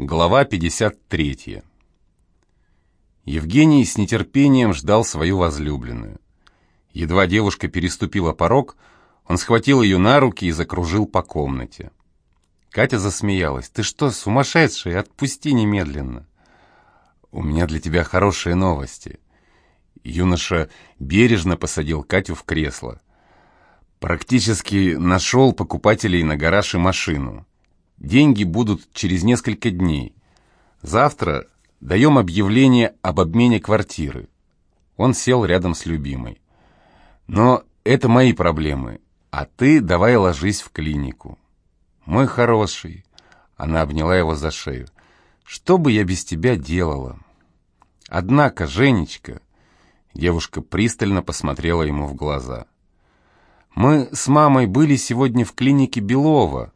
Глава 53. Евгений с нетерпением ждал свою возлюбленную. Едва девушка переступила порог, он схватил ее на руки и закружил по комнате. Катя засмеялась. «Ты что, сумасшедший? Отпусти немедленно!» «У меня для тебя хорошие новости». Юноша бережно посадил Катю в кресло. «Практически нашел покупателей на гараж и машину. Деньги будут через несколько дней. Завтра даем объявление об обмене квартиры. Он сел рядом с любимой. Но это мои проблемы, а ты давай ложись в клинику. Мой хороший. Она обняла его за шею. Что бы я без тебя делала? Однако, Женечка... Девушка пристально посмотрела ему в глаза. «Мы с мамой были сегодня в клинике Белова.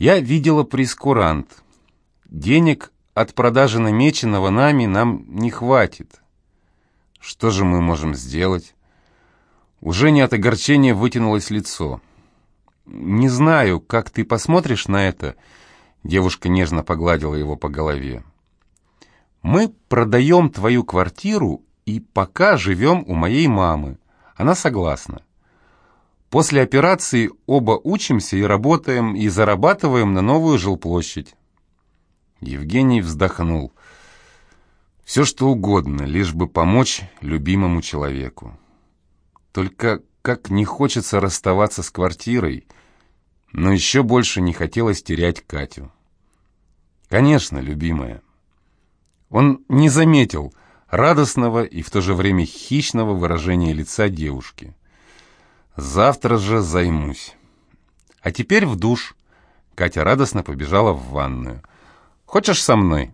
Я видела прескурант. Денег от продажи намеченного нами нам не хватит. Что же мы можем сделать? Уже не от огорчения вытянулось лицо. Не знаю, как ты посмотришь на это. Девушка нежно погладила его по голове. Мы продаем твою квартиру и пока живем у моей мамы. Она согласна. После операции оба учимся и работаем, и зарабатываем на новую жилплощадь. Евгений вздохнул. Все что угодно, лишь бы помочь любимому человеку. Только как не хочется расставаться с квартирой, но еще больше не хотелось терять Катю. Конечно, любимая. Он не заметил радостного и в то же время хищного выражения лица девушки. Завтра же займусь. А теперь в душ. Катя радостно побежала в ванную. Хочешь со мной?